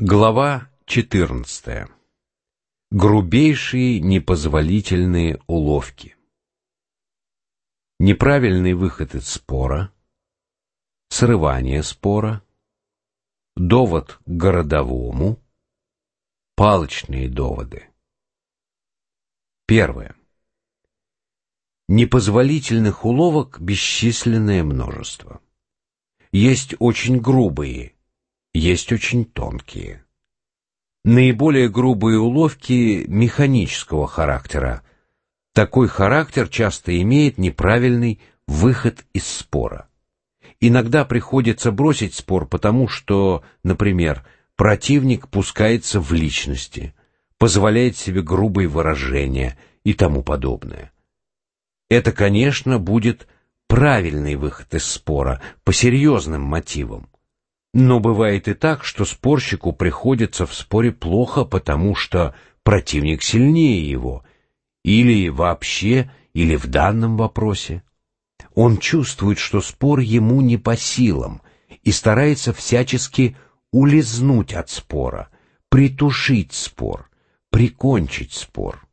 Глава 14. Грубейшие непозволительные уловки. Неправильный выход из спора, срывание спора, довод к городовому, палочные доводы. Первое. Непозволительных уловок бесчисленное множество. Есть очень грубые есть очень тонкие. Наиболее грубые уловки механического характера. Такой характер часто имеет неправильный выход из спора. Иногда приходится бросить спор потому, что, например, противник пускается в личности, позволяет себе грубые выражения и тому подобное. Это, конечно, будет правильный выход из спора по серьезным мотивам. Но бывает и так, что спорщику приходится в споре плохо, потому что противник сильнее его, или вообще, или в данном вопросе. Он чувствует, что спор ему не по силам, и старается всячески улизнуть от спора, притушить спор, прикончить спор.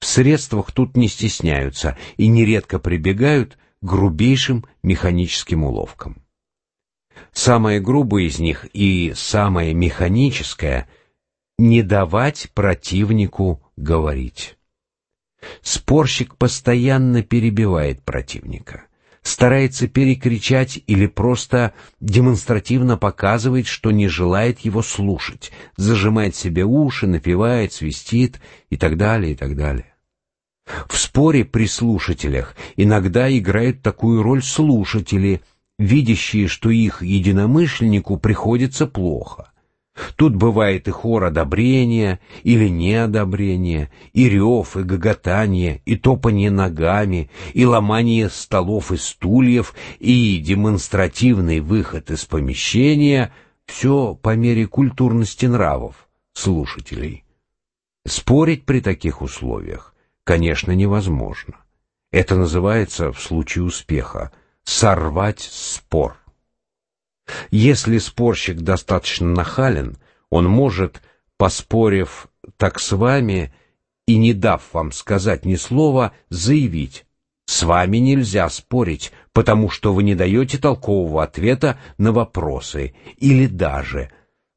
В средствах тут не стесняются и нередко прибегают к грубейшим механическим уловкам. Самое грубое из них и самое механическое — не давать противнику говорить. Спорщик постоянно перебивает противника, старается перекричать или просто демонстративно показывает, что не желает его слушать, зажимает себе уши, напевает, свистит и так далее, и так далее. В споре при слушателях иногда играют такую роль слушатели — видящие, что их единомышленнику приходится плохо. Тут бывает и хор одобрения или неодобрения, и рев, и гоготание, и топанье ногами, и ломание столов и стульев, и демонстративный выход из помещения — все по мере культурности нравов слушателей. Спорить при таких условиях, конечно, невозможно. Это называется, в случае успеха, сорвать спор. Если спорщик достаточно нахален, он может, поспорив так с вами и не дав вам сказать ни слова, заявить «С вами нельзя спорить, потому что вы не даете толкового ответа на вопросы, или даже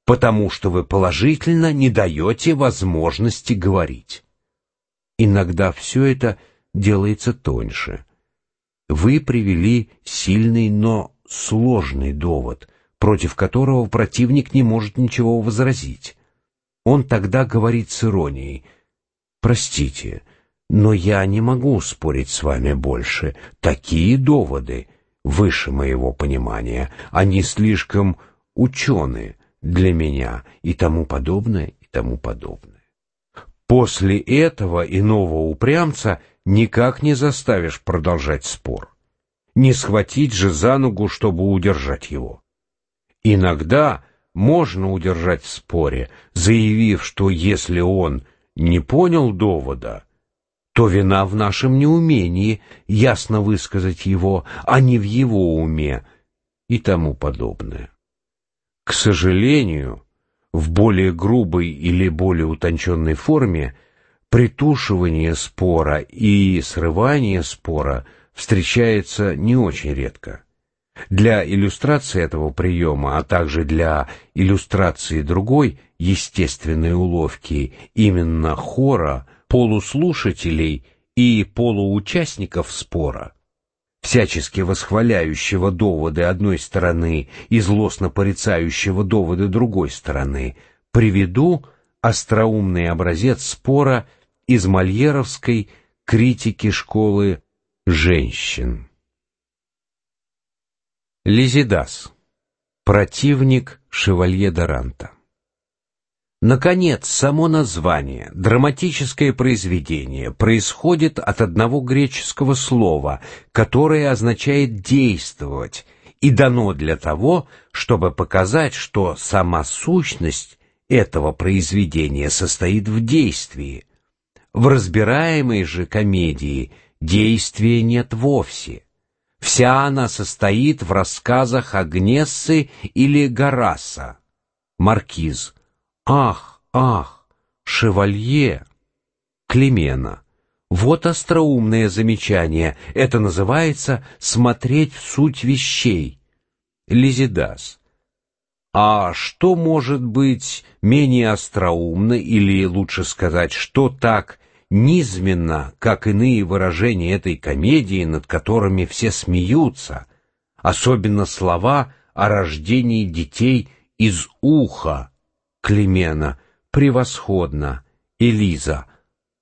потому что вы положительно не даете возможности говорить». Иногда все это делается тоньше – вы привели сильный, но сложный довод, против которого противник не может ничего возразить. Он тогда говорит с иронией, «Простите, но я не могу спорить с вами больше. Такие доводы выше моего понимания, они слишком ученые для меня» и тому подобное, и тому подобное. После этого иного упрямца никак не заставишь продолжать спор. Не схватить же за ногу, чтобы удержать его. Иногда можно удержать в споре, заявив, что если он не понял довода, то вина в нашем неумении ясно высказать его, а не в его уме и тому подобное. К сожалению, в более грубой или более утонченной форме – притушивание спора и срывание спора встречается не очень редко. Для иллюстрации этого приема, а также для иллюстрации другой естественной уловки именно хора, полуслушателей и полуучастников спора, всячески восхваляющего доводы одной стороны и злостно порицающего доводы другой стороны, приведу остроумный образец спора – из мольеровской критики школы женщин. Лизидас. Противник шевалье Доранта. Наконец, само название, драматическое произведение, происходит от одного греческого слова, которое означает «действовать», и дано для того, чтобы показать, что сама сущность этого произведения состоит в действии, в разбираемой же комедии действия нет вовсе. Вся она состоит в рассказах Агнессы или Гараса. Маркиз. Ах, ах, шевалье. Клемена. Вот остроумное замечание. Это называется «смотреть в суть вещей». Лизидас. А что может быть менее остроумно, или лучше сказать, что так низменно, как иные выражения этой комедии, над которыми все смеются, особенно слова о рождении детей из уха? Климена, превосходно, Элиза,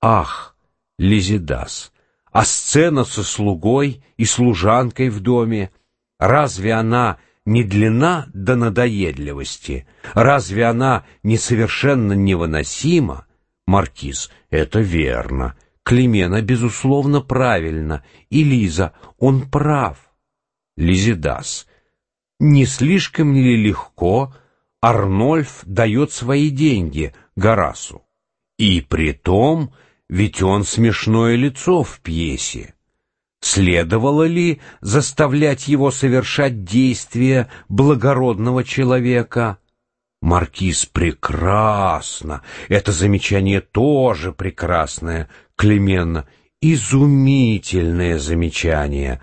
ах, Лизидас, а сцена со слугой и служанкой в доме, разве она не длина до надоедливости? Разве она не совершенно невыносима? Маркиз, это верно. Климена, безусловно, правильно. И Лиза, он прав. Лизидас, не слишком ли легко Арнольф дает свои деньги Гарасу? И при том, ведь он смешное лицо в пьесе. Следовало ли заставлять его совершать действия благородного человека? Маркиз прекрасно. Это замечание тоже прекрасное. Клеменно. Изумительное замечание.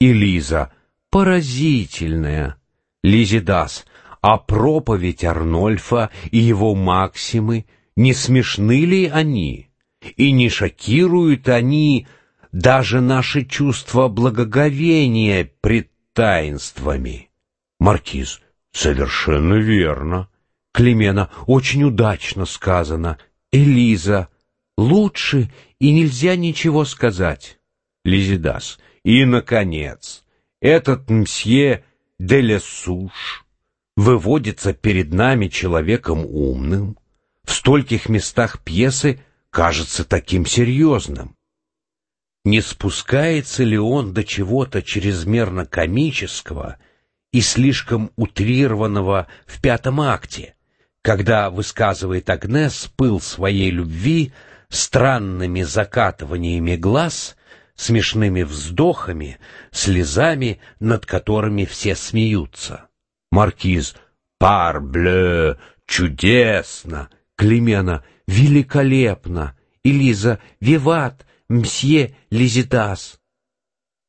Элиза. Поразительное. Лизидас. А проповедь Арнольфа и его максимы, не смешны ли они? И не шокируют они даже наши чувства благоговения пред таинствами. Маркиз, совершенно верно. Климена, очень удачно сказано. Элиза, лучше и нельзя ничего сказать. Лизидас, и, наконец, этот мсье де Лесуш выводится перед нами человеком умным, в стольких местах пьесы кажется таким серьезным. Не спускается ли он до чего-то чрезмерно комического и слишком утрированного в пятом акте, когда высказывает Агнес пыл своей любви странными закатываниями глаз, смешными вздохами, слезами, над которыми все смеются? Маркиз «Парбле! Чудесно!» Климена «Великолепно!» Элиза «Виват!» Мсье Лизидас.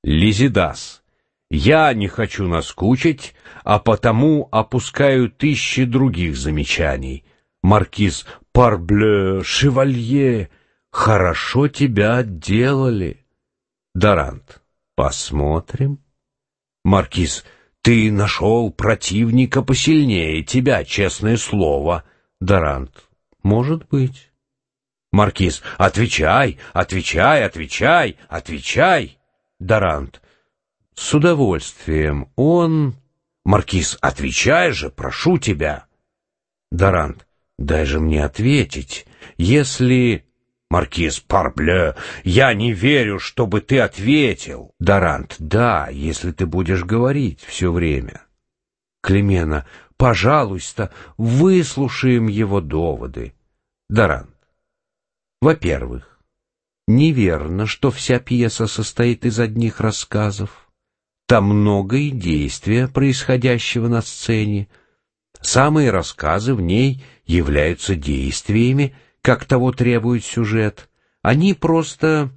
Лизидас. Я не хочу наскучить, а потому опускаю тысячи других замечаний. Маркиз Парбле, шевалье, хорошо тебя отделали. Дарант. Посмотрим. Маркиз, ты нашел противника посильнее тебя, честное слово. Дарант. Может быть. Маркиз. Отвечай, отвечай, отвечай, отвечай. Дарант. С удовольствием. Он... Маркиз. Отвечай же, прошу тебя. Дарант. Дай же мне ответить. Если... Маркиз Парбле, я не верю, чтобы ты ответил. Дарант. Да, если ты будешь говорить все время. Клемена. Пожалуйста, выслушаем его доводы. Дарант. Во-первых, неверно, что вся пьеса состоит из одних рассказов. Там много и действия, происходящего на сцене. Самые рассказы в ней являются действиями, как того требует сюжет. Они просто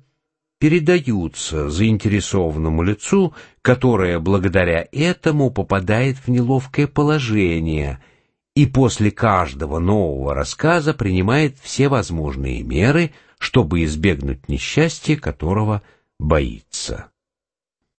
передаются заинтересованному лицу, которое благодаря этому попадает в неловкое положение — и после каждого нового рассказа принимает все возможные меры, чтобы избегнуть несчастья, которого боится.